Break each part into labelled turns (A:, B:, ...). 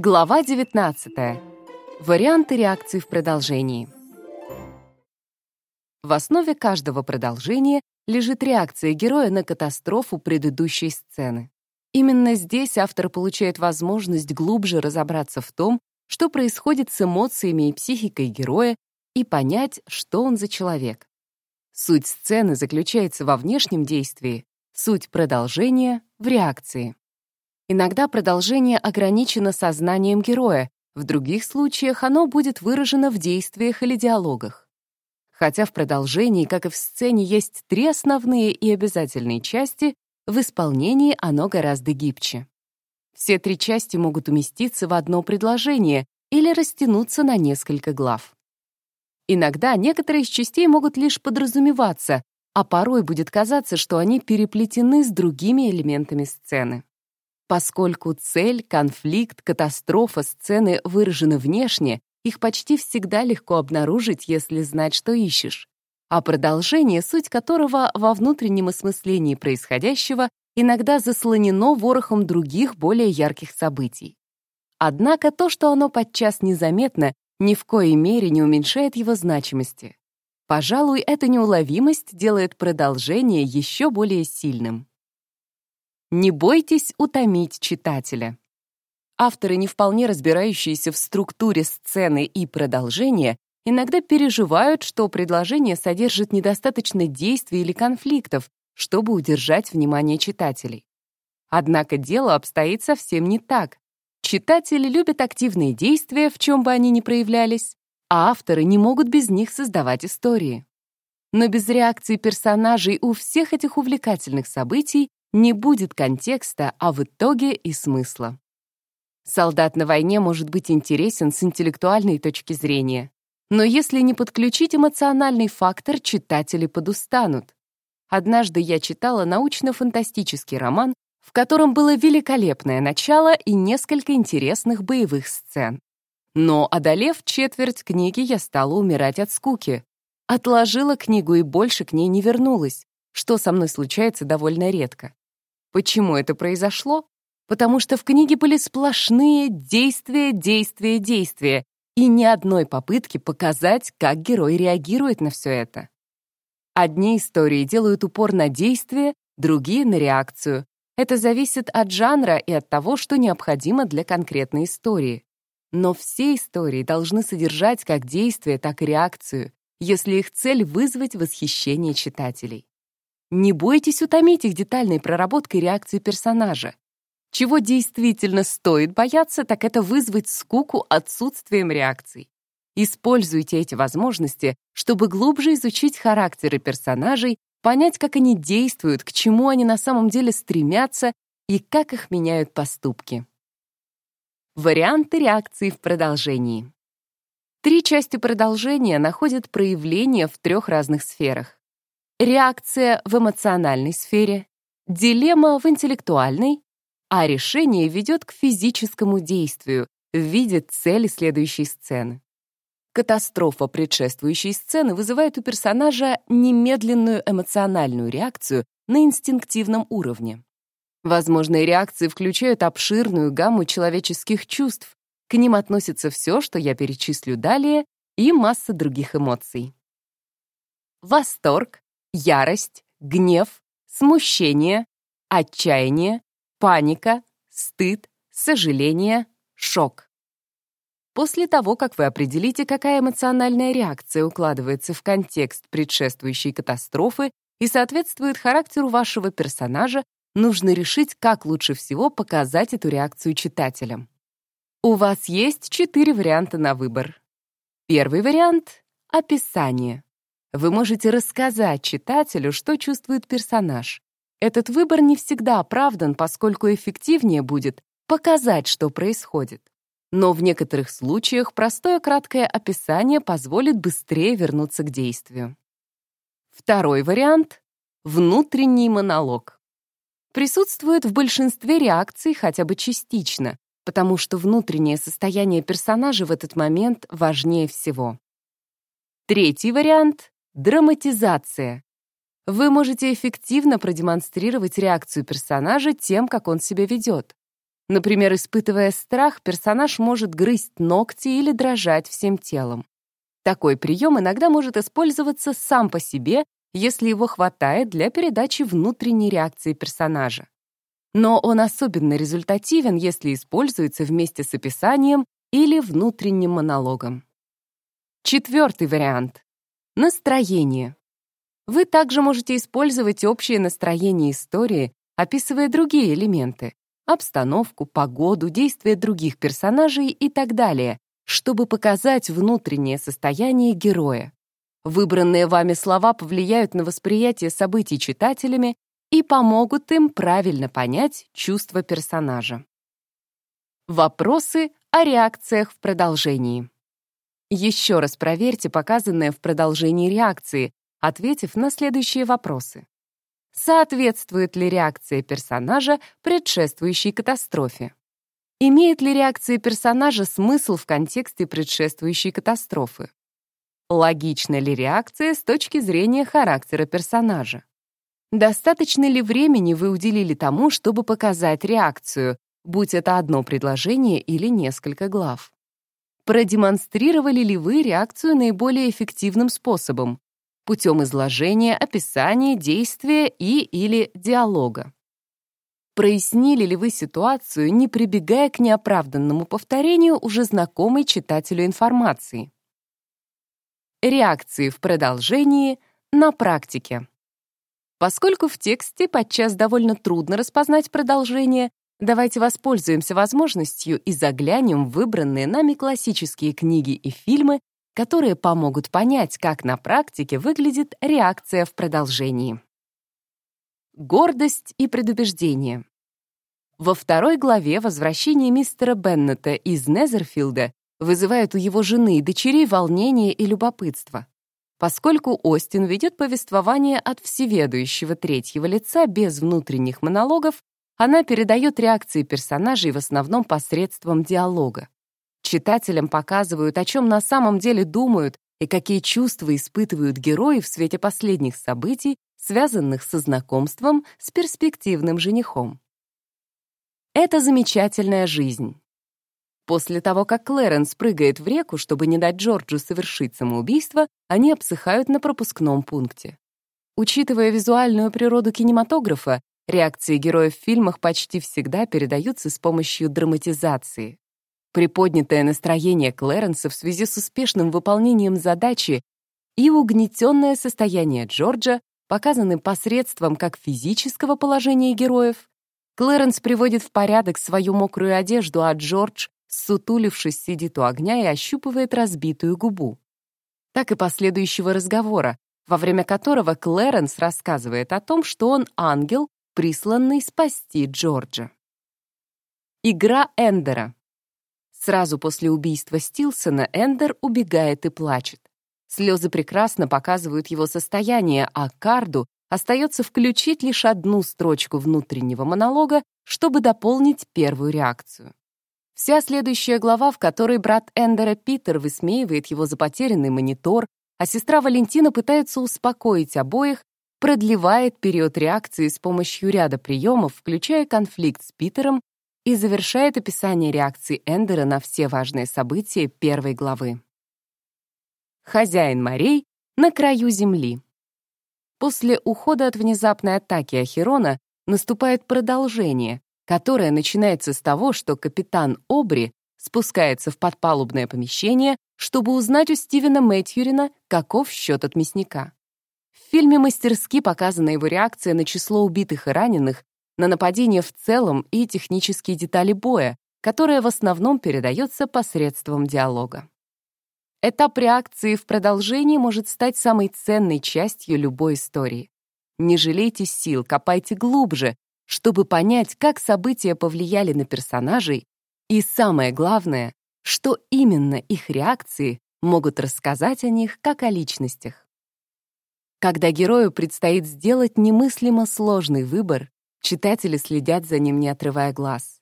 A: Глава 19. Варианты реакций в продолжении. В основе каждого продолжения лежит реакция героя на катастрофу предыдущей сцены. Именно здесь автор получает возможность глубже разобраться в том, что происходит с эмоциями и психикой героя, и понять, что он за человек. Суть сцены заключается во внешнем действии, суть продолжения — в реакции. Иногда продолжение ограничено сознанием героя, в других случаях оно будет выражено в действиях или диалогах. Хотя в продолжении, как и в сцене, есть три основные и обязательные части, в исполнении оно гораздо гибче. Все три части могут уместиться в одно предложение или растянуться на несколько глав. Иногда некоторые из частей могут лишь подразумеваться, а порой будет казаться, что они переплетены с другими элементами сцены. Поскольку цель, конфликт, катастрофа сцены выражены внешне, их почти всегда легко обнаружить, если знать, что ищешь. А продолжение, суть которого во внутреннем осмыслении происходящего, иногда заслонено ворохом других, более ярких событий. Однако то, что оно подчас незаметно, ни в коей мере не уменьшает его значимости. Пожалуй, эта неуловимость делает продолжение еще более сильным. Не бойтесь утомить читателя. Авторы, не вполне разбирающиеся в структуре сцены и продолжения, иногда переживают, что предложение содержит недостаточно действий или конфликтов, чтобы удержать внимание читателей. Однако дело обстоит совсем не так. Читатели любят активные действия, в чем бы они ни проявлялись, а авторы не могут без них создавать истории. Но без реакции персонажей у всех этих увлекательных событий не будет контекста, а в итоге и смысла. Солдат на войне может быть интересен с интеллектуальной точки зрения, но если не подключить эмоциональный фактор, читатели подустанут. Однажды я читала научно-фантастический роман, в котором было великолепное начало и несколько интересных боевых сцен. Но, одолев четверть книги, я стала умирать от скуки. Отложила книгу и больше к ней не вернулась, что со мной случается довольно редко. Почему это произошло? Потому что в книге были сплошные действия, действия, действия, и ни одной попытки показать, как герой реагирует на все это. Одни истории делают упор на действие, другие — на реакцию. Это зависит от жанра и от того, что необходимо для конкретной истории. Но все истории должны содержать как действие, так и реакцию, если их цель — вызвать восхищение читателей. Не бойтесь утомить их детальной проработкой реакции персонажа. Чего действительно стоит бояться, так это вызвать скуку отсутствием реакций. Используйте эти возможности, чтобы глубже изучить характеры персонажей, понять, как они действуют, к чему они на самом деле стремятся и как их меняют поступки. Варианты реакции в продолжении. Три части продолжения находят проявление в трех разных сферах реакция в эмоциональной сфере, дилемма в интеллектуальной, а решение ведет к физическому действию в виде цели следующей сцены. Катастрофа предшествующей сцены вызывает у персонажа немедленную эмоциональную реакцию на инстинктивном уровне. Возможные реакции включают обширную гамму человеческих чувств. К ним относится все, что я перечислю далее, и масса других эмоций. Восторг, ярость, гнев, смущение, отчаяние, паника, стыд, сожаление, шок. После того, как вы определите, какая эмоциональная реакция укладывается в контекст предшествующей катастрофы и соответствует характеру вашего персонажа, нужно решить, как лучше всего показать эту реакцию читателям. У вас есть четыре варианта на выбор. Первый вариант — описание. Вы можете рассказать читателю, что чувствует персонаж. Этот выбор не всегда оправдан, поскольку эффективнее будет показать, что происходит. Но в некоторых случаях простое краткое описание позволит быстрее вернуться к действию. Второй вариант — внутренний монолог. Присутствует в большинстве реакций хотя бы частично, потому что внутреннее состояние персонажа в этот момент важнее всего. Третий вариант Драматизация. Вы можете эффективно продемонстрировать реакцию персонажа тем, как он себя ведет. Например, испытывая страх, персонаж может грызть ногти или дрожать всем телом. Такой прием иногда может использоваться сам по себе, если его хватает для передачи внутренней реакции персонажа. Но он особенно результативен, если используется вместе с описанием или внутренним монологом. Четвертый вариант. Настроение. Вы также можете использовать общее настроение истории, описывая другие элементы — обстановку, погоду, действия других персонажей и так далее, чтобы показать внутреннее состояние героя. Выбранные вами слова повлияют на восприятие событий читателями и помогут им правильно понять чувства персонажа. Вопросы о реакциях в продолжении. Еще раз проверьте показанное в продолжении реакции, ответив на следующие вопросы. Соответствует ли реакция персонажа предшествующей катастрофе? Имеет ли реакция персонажа смысл в контексте предшествующей катастрофы? Логична ли реакция с точки зрения характера персонажа? Достаточно ли времени вы уделили тому, чтобы показать реакцию, будь это одно предложение или несколько глав? Продемонстрировали ли вы реакцию наиболее эффективным способом? Путем изложения, описания, действия и или диалога. Прояснили ли вы ситуацию, не прибегая к неоправданному повторению уже знакомой читателю информации? Реакции в продолжении на практике. Поскольку в тексте подчас довольно трудно распознать продолжение, Давайте воспользуемся возможностью и заглянем в выбранные нами классические книги и фильмы, которые помогут понять, как на практике выглядит реакция в продолжении. Гордость и предубеждение. Во второй главе возвращение мистера Беннета из Незерфилда вызывает у его жены и дочерей волнение и любопытство. Поскольку Остин ведет повествование от всеведущего третьего лица без внутренних монологов, она передает реакции персонажей в основном посредством диалога. Читателям показывают, о чем на самом деле думают и какие чувства испытывают герои в свете последних событий, связанных со знакомством с перспективным женихом. Это замечательная жизнь. После того, как Клэренс прыгает в реку, чтобы не дать Джорджу совершить самоубийство, они обсыхают на пропускном пункте. Учитывая визуальную природу кинематографа, Реакции героев в фильмах почти всегда передаются с помощью драматизации. Приподнятое настроение Клэренса в связи с успешным выполнением задачи и угнетенное состояние Джорджа показаны посредством как физического положения героев. Клэренс приводит в порядок свою мокрую одежду, а Джордж, сутулившись, сидит у огня и ощупывает разбитую губу. Так и последующего разговора, во время которого Клэренс рассказывает о том, что он ангел, присланный спасти Джорджа. Игра Эндера. Сразу после убийства Стилсона Эндер убегает и плачет. Слезы прекрасно показывают его состояние, а Карду остается включить лишь одну строчку внутреннего монолога, чтобы дополнить первую реакцию. Вся следующая глава, в которой брат Эндера Питер высмеивает его за потерянный монитор, а сестра Валентина пытается успокоить обоих, продлевает период реакции с помощью ряда приемов, включая конфликт с Питером, и завершает описание реакции Эндера на все важные события первой главы. Хозяин морей на краю земли. После ухода от внезапной атаки Ахерона наступает продолжение, которое начинается с того, что капитан Обри спускается в подпалубное помещение, чтобы узнать у Стивена Мэтьюрина, каков счет от мясника. В фильме мастерски показана его реакция на число убитых и раненых, на нападение в целом и технические детали боя, которая в основном передается посредством диалога. Этап реакции в продолжении может стать самой ценной частью любой истории. Не жалейте сил, копайте глубже, чтобы понять, как события повлияли на персонажей и, самое главное, что именно их реакции могут рассказать о них как о личностях. Когда герою предстоит сделать немыслимо сложный выбор, читатели следят за ним, не отрывая глаз.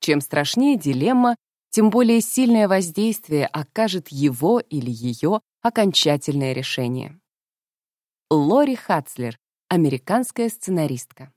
A: Чем страшнее дилемма, тем более сильное воздействие окажет его или ее окончательное решение. Лори Хацлер, американская сценаристка.